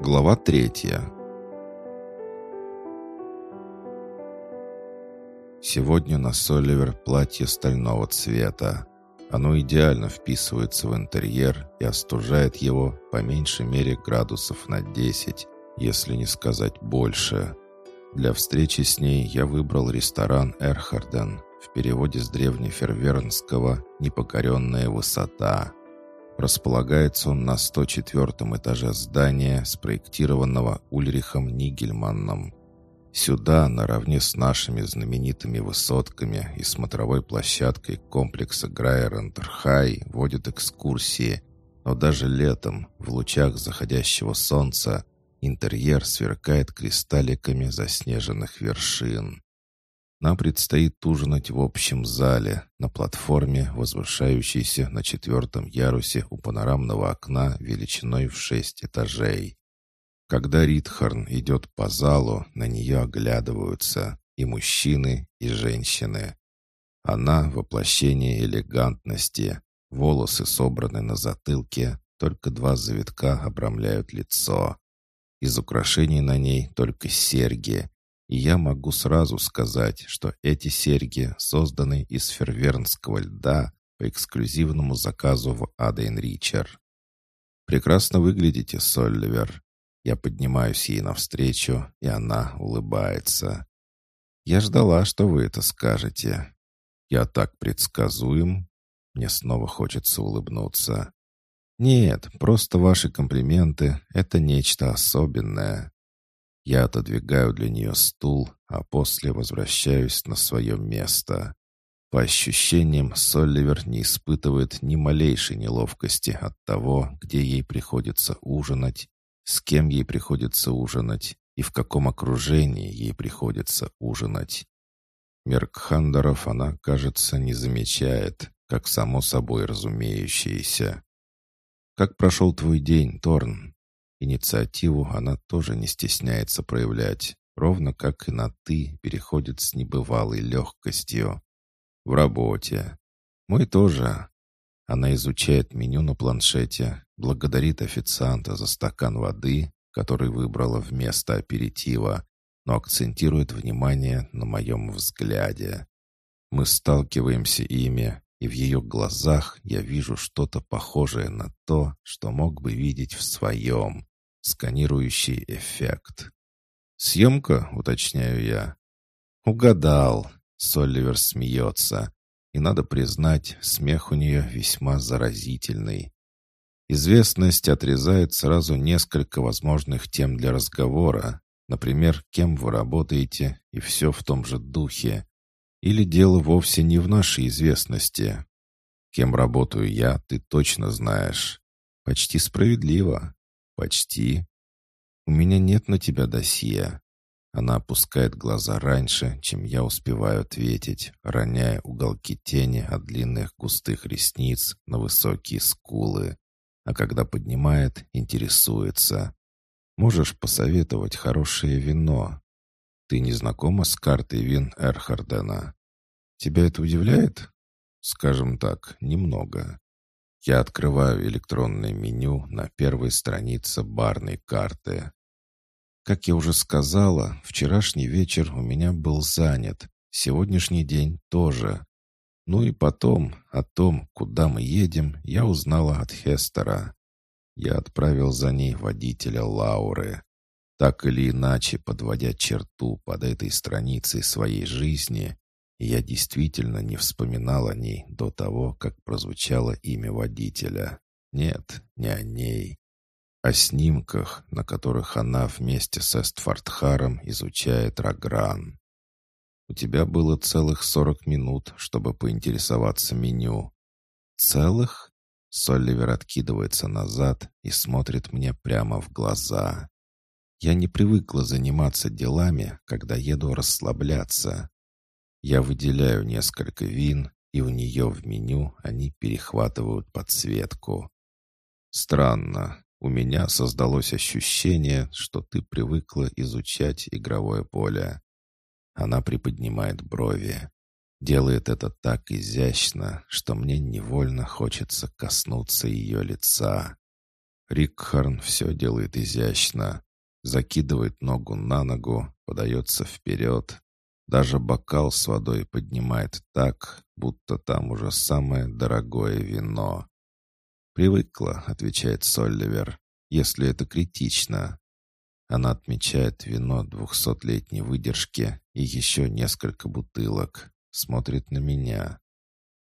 Глава третья. Сегодня на Соливер платье стального цвета. Оно идеально вписывается в интерьер и остужает его по меньшей мере градусов на 10, если не сказать больше. Для встречи с ней я выбрал ресторан «Эрхарден», в переводе с древнефервернского «непокоренная высота». Располагается он на 104 этаже здания, спроектированного Ульрихом Нигельманном. Сюда, наравне с нашими знаменитыми высотками и смотровой площадкой комплекса Грайерентерхай водят экскурсии, но даже летом, в лучах заходящего солнца, интерьер сверкает кристалликами заснеженных вершин. Нам предстоит ужинать в общем зале, на платформе, возвышающейся на четвертом ярусе у панорамного окна величиной в шесть этажей. Когда Ридхарн идет по залу, на нее оглядываются и мужчины, и женщины. Она — воплощение элегантности, волосы собраны на затылке, только два завитка обрамляют лицо. Из украшений на ней только серьги, я могу сразу сказать, что эти серьги созданы из фервернского льда по эксклюзивному заказу в Адейн Ричер. «Прекрасно выглядите, Сольвер». Я поднимаюсь ей навстречу, и она улыбается. «Я ждала, что вы это скажете. Я так предсказуем». Мне снова хочется улыбнуться. «Нет, просто ваши комплименты — это нечто особенное. Я отодвигаю для нее стул, а после возвращаюсь на свое место. По ощущениям, Солливер не испытывает ни малейшей неловкости от того, где ей приходится ужинать, с кем ей приходится ужинать и в каком окружении ей приходится ужинать. Меркхандеров она, кажется, не замечает, как само собой разумеющееся. «Как прошел твой день, Торн?» Инициативу она тоже не стесняется проявлять, ровно как и на «ты» переходит с небывалой легкостью. В работе. Мой тоже. Она изучает меню на планшете, благодарит официанта за стакан воды, который выбрала вместо аперитива, но акцентирует внимание на моем взгляде. Мы сталкиваемся ими, и в ее глазах я вижу что-то похожее на то, что мог бы видеть в своем. Сканирующий эффект. «Съемка?» — уточняю я. «Угадал!» — Соливер смеется. И надо признать, смех у нее весьма заразительный. Известность отрезает сразу несколько возможных тем для разговора. Например, кем вы работаете, и все в том же духе. Или дело вовсе не в нашей известности. Кем работаю я, ты точно знаешь. Почти справедливо. «Почти. У меня нет на тебя досье». Она опускает глаза раньше, чем я успеваю ответить, роняя уголки тени от длинных густых ресниц на высокие скулы. А когда поднимает, интересуется. «Можешь посоветовать хорошее вино?» «Ты не знакома с картой вин Эрхардена?» «Тебя это удивляет?» «Скажем так, немного. Я открываю электронное меню на первой странице барной карты. Как я уже сказала, вчерашний вечер у меня был занят, сегодняшний день тоже. Ну и потом, о том, куда мы едем, я узнала от Хестера. Я отправил за ней водителя Лауры. Так или иначе, подводя черту под этой страницей своей жизни, я действительно не вспоминал о ней до того, как прозвучало имя водителя. Нет, не о ней. О снимках, на которых она вместе с Эстфордхаром изучает Рагран. У тебя было целых сорок минут, чтобы поинтересоваться меню. Целых? Солливер откидывается назад и смотрит мне прямо в глаза. Я не привыкла заниматься делами, когда еду расслабляться. Я выделяю несколько вин, и у нее в меню они перехватывают подсветку. Странно. У меня создалось ощущение, что ты привыкла изучать игровое поле. Она приподнимает брови. Делает это так изящно, что мне невольно хочется коснуться ее лица. Рикхарн все делает изящно. Закидывает ногу на ногу, подается вперед. Даже бокал с водой поднимает так, будто там уже самое дорогое вино. «Привыкла», — отвечает Солливер, — «если это критично». Она отмечает вино двухсотлетней выдержки и еще несколько бутылок. Смотрит на меня.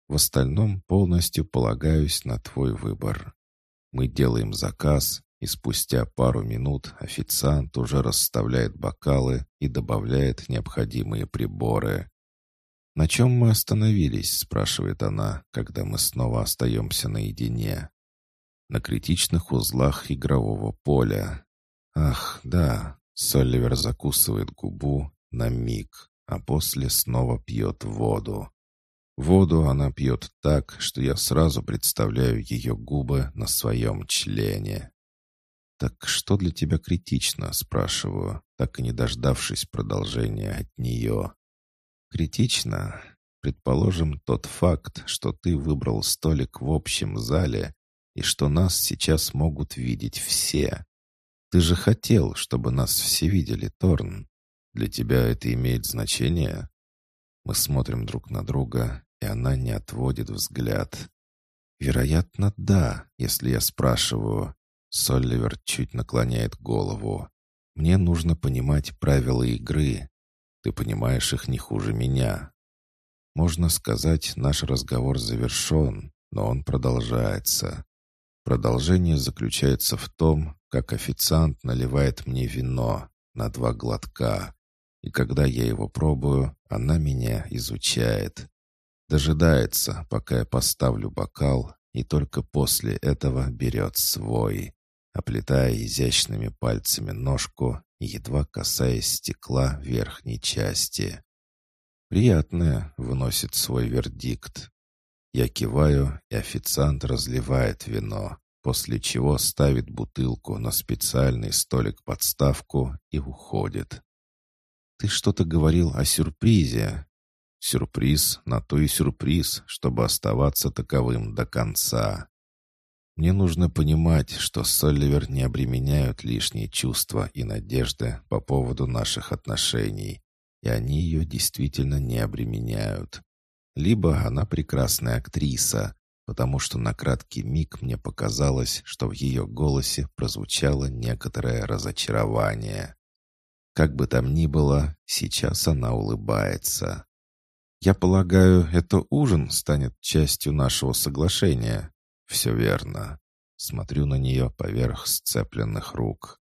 В остальном полностью полагаюсь на твой выбор. Мы делаем заказ, и спустя пару минут официант уже расставляет бокалы и добавляет необходимые приборы. «На чем мы остановились?» — спрашивает она, когда мы снова остаемся наедине. «На критичных узлах игрового поля». «Ах, да», — Соливер закусывает губу на миг, а после снова пьет воду. Воду она пьет так, что я сразу представляю ее губы на своем члене. «Так что для тебя критично?» — спрашиваю, так и не дождавшись продолжения от нее. Критично. Предположим, тот факт, что ты выбрал столик в общем зале и что нас сейчас могут видеть все. Ты же хотел, чтобы нас все видели, Торн. Для тебя это имеет значение? Мы смотрим друг на друга, и она не отводит взгляд. Вероятно, да, если я спрашиваю. Солливер чуть наклоняет голову. Мне нужно понимать правила игры. Ты понимаешь их не хуже меня. Можно сказать, наш разговор завершен, но он продолжается. Продолжение заключается в том, как официант наливает мне вино на два глотка. И когда я его пробую, она меня изучает. Дожидается, пока я поставлю бокал, и только после этого берет свой, оплетая изящными пальцами ножку едва касаясь стекла верхней части. «Приятное», — выносит свой вердикт. Я киваю, и официант разливает вино, после чего ставит бутылку на специальный столик-подставку и уходит. «Ты что-то говорил о сюрпризе?» «Сюрприз на то и сюрприз, чтобы оставаться таковым до конца». Мне нужно понимать, что Солливер не обременяют лишние чувства и надежды по поводу наших отношений, и они ее действительно не обременяют. Либо она прекрасная актриса, потому что на краткий миг мне показалось, что в ее голосе прозвучало некоторое разочарование. Как бы там ни было, сейчас она улыбается. «Я полагаю, это ужин станет частью нашего соглашения», «Все верно». Смотрю на нее поверх сцепленных рук.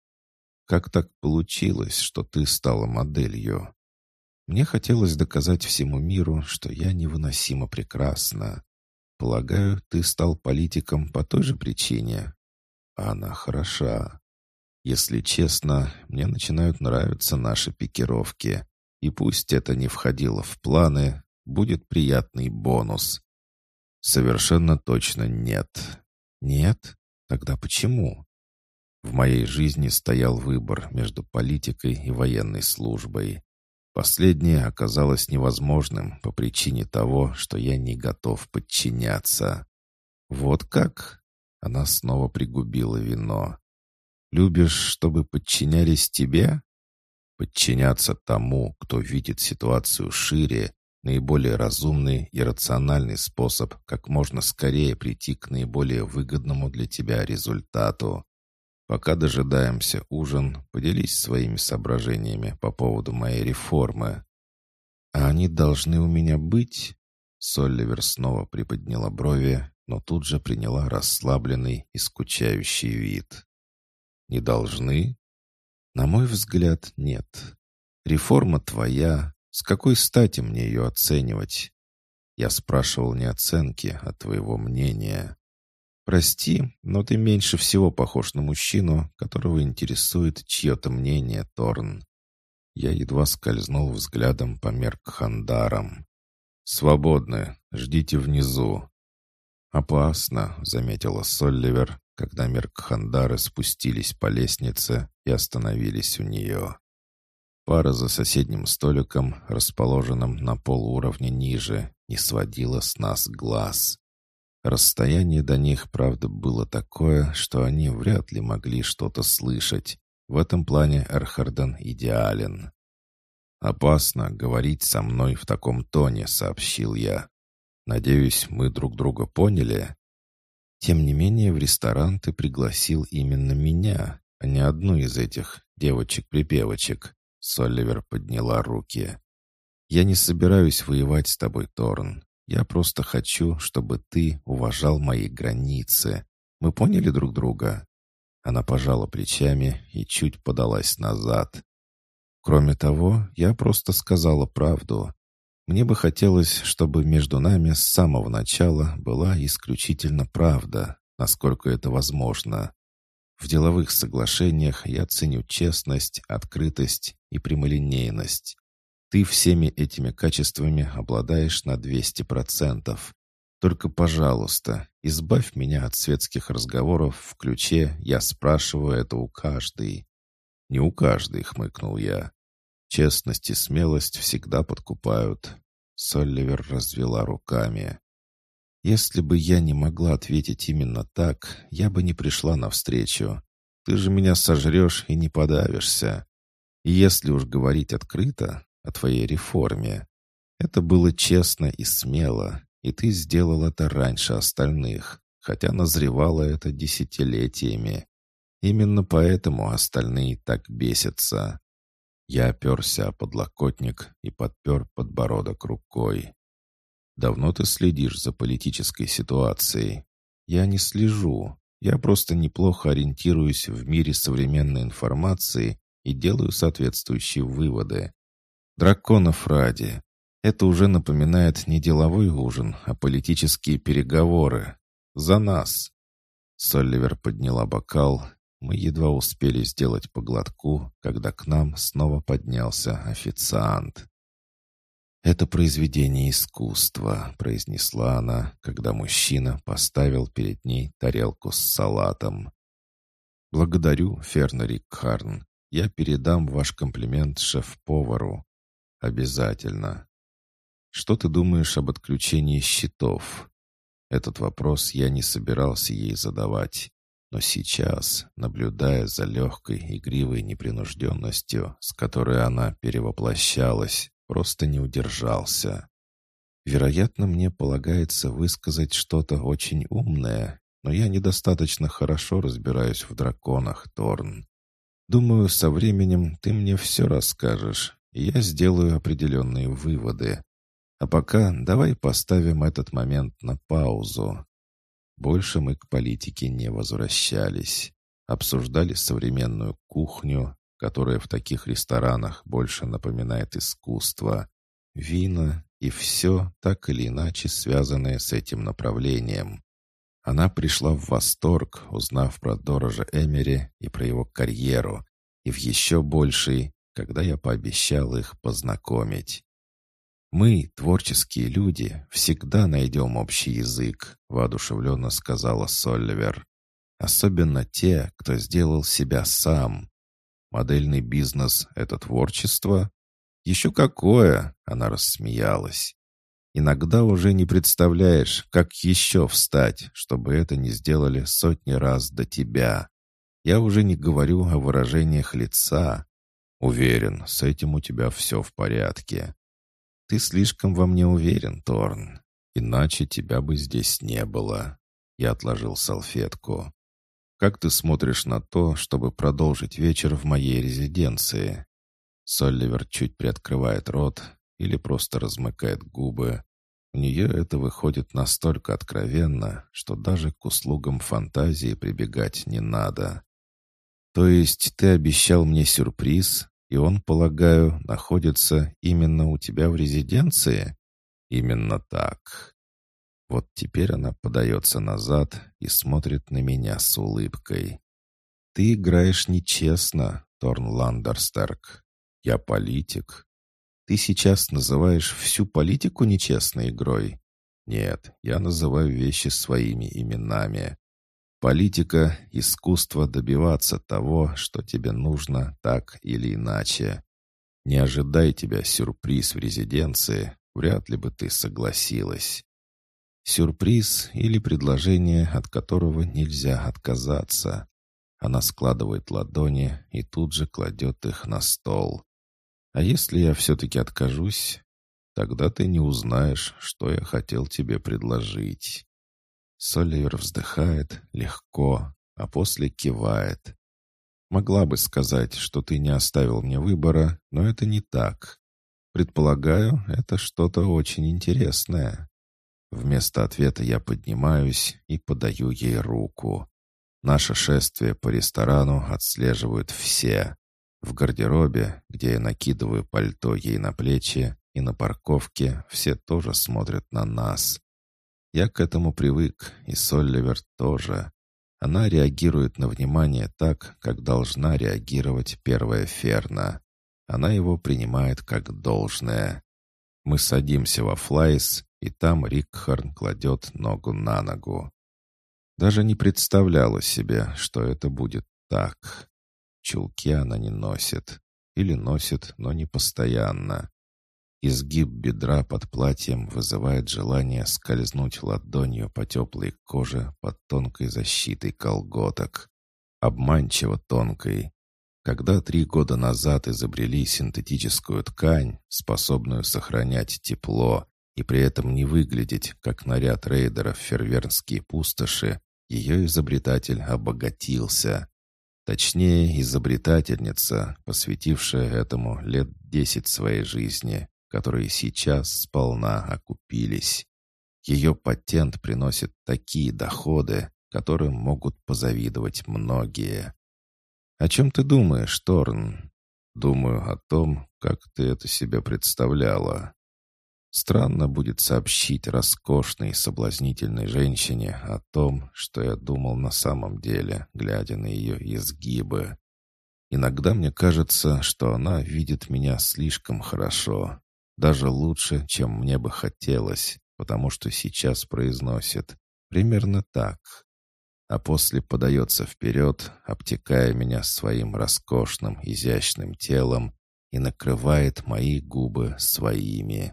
«Как так получилось, что ты стала моделью?» Мне хотелось доказать всему миру, что я невыносимо прекрасна. Полагаю, ты стал политиком по той же причине. Она хороша. Если честно, мне начинают нравиться наши пикировки. И пусть это не входило в планы, будет приятный бонус. Совершенно точно нет. Нет? Тогда почему? В моей жизни стоял выбор между политикой и военной службой. Последнее оказалось невозможным по причине того, что я не готов подчиняться. Вот как? Она снова пригубила вино. Любишь, чтобы подчинялись тебе? Подчиняться тому, кто видит ситуацию шире наиболее разумный и рациональный способ как можно скорее прийти к наиболее выгодному для тебя результату. Пока дожидаемся ужин, поделись своими соображениями по поводу моей реформы. А они должны у меня быть? Солливер снова приподняла брови, но тут же приняла расслабленный и скучающий вид. «Не должны?» «На мой взгляд, нет. Реформа твоя, с какой стати мне ее оценивать? Я спрашивал не оценки, а твоего мнения. Прости, но ты меньше всего похож на мужчину, которого интересует чье-то мнение, Торн. Я едва скользнул взглядом по меркхандарам. «Свободны, ждите внизу». «Опасно», — заметила Солливер, когда меркхандары спустились по лестнице и остановились у нее. Пара за соседним столиком, расположенным на полууровне ниже, не сводила с нас глаз. Расстояние до них, правда, было такое, что они вряд ли могли что-то слышать. В этом плане Эрхарден идеален. «Опасно говорить со мной в таком тоне», — сообщил я. «Надеюсь, мы друг друга поняли?» Тем не менее, в ресторан ты пригласил именно меня, а не одну из этих девочек-припевочек. Соливер подняла руки. «Я не собираюсь воевать с тобой, Торн. Я просто хочу, чтобы ты уважал мои границы. Мы поняли друг друга?» Она пожала плечами и чуть подалась назад. «Кроме того, я просто сказала правду. Мне бы хотелось, чтобы между нами с самого начала была исключительно правда, насколько это возможно. В деловых соглашениях я ценю честность, открытость и прямолинейность. Ты всеми этими качествами обладаешь на 200%. Только, пожалуйста, избавь меня от светских разговоров в ключе «я спрашиваю это у каждой». «Не у каждой», — хмыкнул я. «Честность и смелость всегда подкупают». Солливер развела руками. «Если бы я не могла ответить именно так, я бы не пришла навстречу. Ты же меня сожрешь и не подавишься. Если уж говорить открыто, о твоей реформе. Это было честно и смело, и ты сделал это раньше остальных, хотя назревало это десятилетиями. Именно поэтому остальные так бесятся. Я оперся о подлокотник и подпер подбородок рукой. «Давно ты следишь за политической ситуацией?» «Я не слежу. Я просто неплохо ориентируюсь в мире современной информации и делаю соответствующие выводы. Драконов ради. Это уже напоминает не деловой ужин, а политические переговоры. За нас. Соливер подняла бокал. Мы едва успели сделать по глотку, когда к нам снова поднялся официант. «Это произведение искусства», — произнесла она, когда мужчина поставил перед ней тарелку с салатом. «Благодарю, Фернерик Харн. Я передам ваш комплимент шеф-повару. «Обязательно». «Что ты думаешь об отключении счетов?» Этот вопрос я не собирался ей задавать. Но сейчас, наблюдая за легкой, игривой непринужденностью, с которой она перевоплощалась, просто не удержался. Вероятно, мне полагается высказать что-то очень умное, но я недостаточно хорошо разбираюсь в драконах, Торн. Думаю, со временем ты мне все расскажешь, я сделаю определенные выводы. А пока давай поставим этот момент на паузу. Больше мы к политике не возвращались. Обсуждали современную кухню, которая в таких ресторанах больше напоминает искусство, вина и все так или иначе связанное с этим направлением. Она пришла в восторг, узнав про Дорожа Эмери и про его карьеру, и в еще больший, когда я пообещал их познакомить. «Мы, творческие люди, всегда найдем общий язык», — воодушевленно сказала Солливер. «Особенно те, кто сделал себя сам. Модельный бизнес — это творчество?» «Еще какое!» — она рассмеялась. «Иногда уже не представляешь, как еще встать, чтобы это не сделали сотни раз до тебя. Я уже не говорю о выражениях лица, «Уверен, с этим у тебя все в порядке». «Ты слишком во мне уверен, Торн. Иначе тебя бы здесь не было». Я отложил салфетку. «Как ты смотришь на то, чтобы продолжить вечер в моей резиденции?» Солливер чуть приоткрывает рот или просто размыкает губы. У нее это выходит настолько откровенно, что даже к услугам фантазии прибегать не надо. «То есть ты обещал мне сюрприз, и он, полагаю, находится именно у тебя в резиденции?» «Именно так». Вот теперь она подается назад и смотрит на меня с улыбкой. «Ты играешь нечестно, Торн Ландерстерк. Я политик. Ты сейчас называешь всю политику нечестной игрой?» «Нет, я называю вещи своими именами. Политика — искусство добиваться того, что тебе нужно так или иначе. Не ожидай тебя сюрприз в резиденции, вряд ли бы ты согласилась. Сюрприз или предложение, от которого нельзя отказаться. Она складывает ладони и тут же кладет их на стол. А если я все-таки откажусь, тогда ты не узнаешь, что я хотел тебе предложить. Соливер вздыхает легко, а после кивает. Могла бы сказать, что ты не оставил мне выбора, но это не так. Предполагаю, это что-то очень интересное. Вместо ответа я поднимаюсь и подаю ей руку. Наше шествие по ресторану отслеживают все. В гардеробе, где я накидываю пальто ей на плечи, и на парковке все тоже смотрят на нас. Я к этому привык, и Солливер тоже. Она реагирует на внимание так, как должна реагировать первая Ферна. Она его принимает как должное. Мы садимся во флайс, и там Рикхарн кладет ногу на ногу. Даже не представляла себе, что это будет так. Чулки она не носит. Или носит, но не постоянно. Изгиб бедра под платьем вызывает желание скользнуть ладонью по теплой коже под тонкой защитой колготок. Обманчиво тонкой. Когда три года назад изобрели синтетическую ткань, способную сохранять тепло и при этом не выглядеть, как наряд рейдеров фервернские пустоши, ее изобретатель обогатился. Точнее, изобретательница, посвятившая этому лет десять своей жизни которые сейчас сполна окупились. Ее патент приносит такие доходы, которым могут позавидовать многие. «О чем ты думаешь, Торн?» «Думаю о том, как ты это себе представляла. Странно будет сообщить роскошной соблазнительной женщине о том, что я думал на самом деле, глядя на ее изгибы. Иногда мне кажется, что она видит меня слишком хорошо, даже лучше, чем мне бы хотелось, потому что сейчас произносит примерно так. А после подается вперед, обтекая меня своим роскошным, изящным телом и накрывает мои губы своими.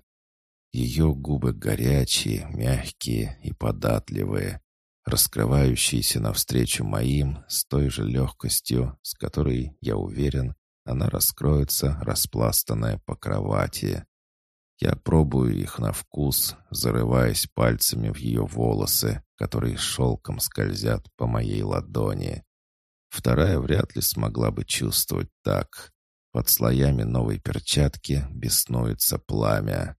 Ее губы горячие, мягкие и податливые, раскрывающиеся навстречу моим с той же легкостью, с которой, я уверен, она раскроется, распластанная по кровати. Я пробую их на вкус, зарываясь пальцами в ее волосы, которые шелком скользят по моей ладони. Вторая вряд ли смогла бы чувствовать так. Под слоями новой перчатки беснуется пламя.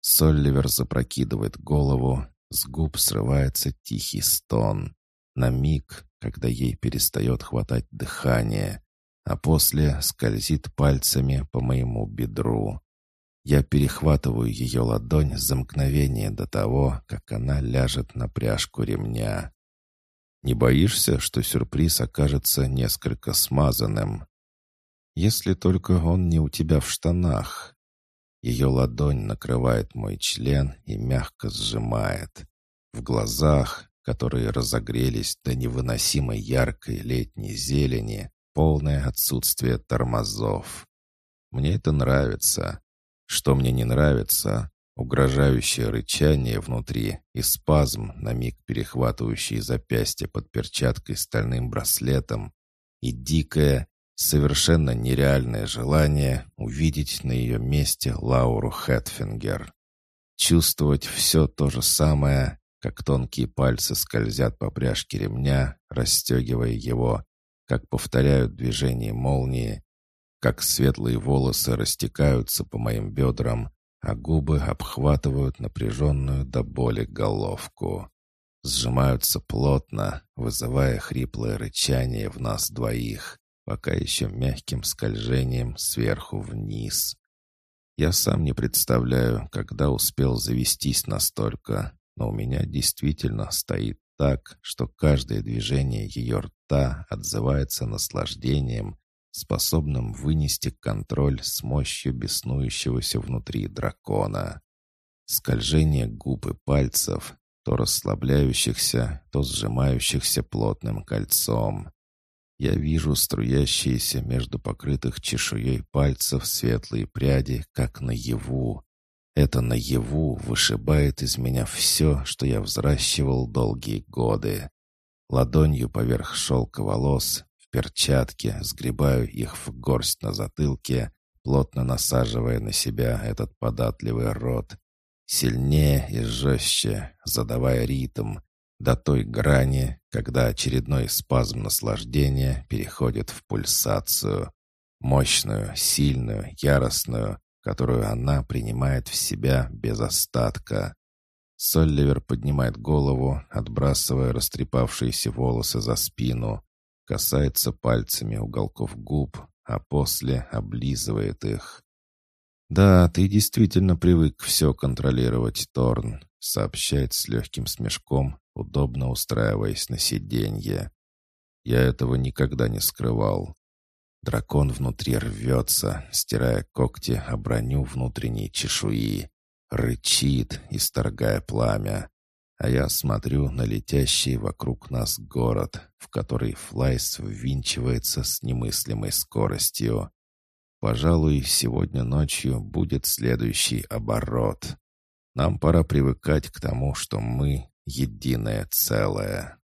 Солливер запрокидывает голову, с губ срывается тихий стон. На миг, когда ей перестает хватать дыхание, а после скользит пальцами по моему бедру. Я перехватываю ее ладонь за мгновение до того, как она ляжет на пряжку ремня. Не боишься, что сюрприз окажется несколько смазанным? Если только он не у тебя в штанах. Ее ладонь накрывает мой член и мягко сжимает. В глазах, которые разогрелись до невыносимой яркой летней зелени, полное отсутствие тормозов. Мне это нравится. Что мне не нравится, угрожающее рычание внутри и спазм, на миг перехватывающий запястье под перчаткой стальным браслетом, и дикое, совершенно нереальное желание увидеть на ее месте Лауру Хэтфингер. Чувствовать все то же самое, как тонкие пальцы скользят по пряжке ремня, расстегивая его, как повторяют движение молнии, как светлые волосы растекаются по моим бедрам, а губы обхватывают напряженную до боли головку. Сжимаются плотно, вызывая хриплое рычание в нас двоих, пока еще мягким скольжением сверху вниз. Я сам не представляю, когда успел завестись настолько, но у меня действительно стоит так, что каждое движение ее рта отзывается наслаждением способным вынести контроль с мощью беснующегося внутри дракона. Скольжение губ и пальцев, то расслабляющихся, то сжимающихся плотным кольцом. Я вижу струящиеся между покрытых чешуей пальцев светлые пряди, как наяву. Это наяву вышибает из меня все, что я взращивал долгие годы. Ладонью поверх шелка волос, в перчатке, сгребаю их в горсть на затылке, плотно насаживая на себя этот податливый рот. Сильнее и жестче, задавая ритм, до той грани, когда очередной спазм наслаждения переходит в пульсацию. Мощную, сильную, яростную, которую она принимает в себя без остатка. Солливер поднимает голову, отбрасывая растрепавшиеся волосы за спину, касается пальцами уголков губ, а после облизывает их. «Да, ты действительно привык все контролировать, Торн», сообщает с легким смешком, удобно устраиваясь на сиденье. «Я этого никогда не скрывал. Дракон внутри рвется, стирая когти о броню внутренней чешуи. Рычит, исторгая пламя. А я смотрю на летящий вокруг нас город, в который Флайс ввинчивается с немыслимой скоростью. Пожалуй, сегодня ночью будет следующий оборот. Нам пора привыкать к тому, что мы — единое целое.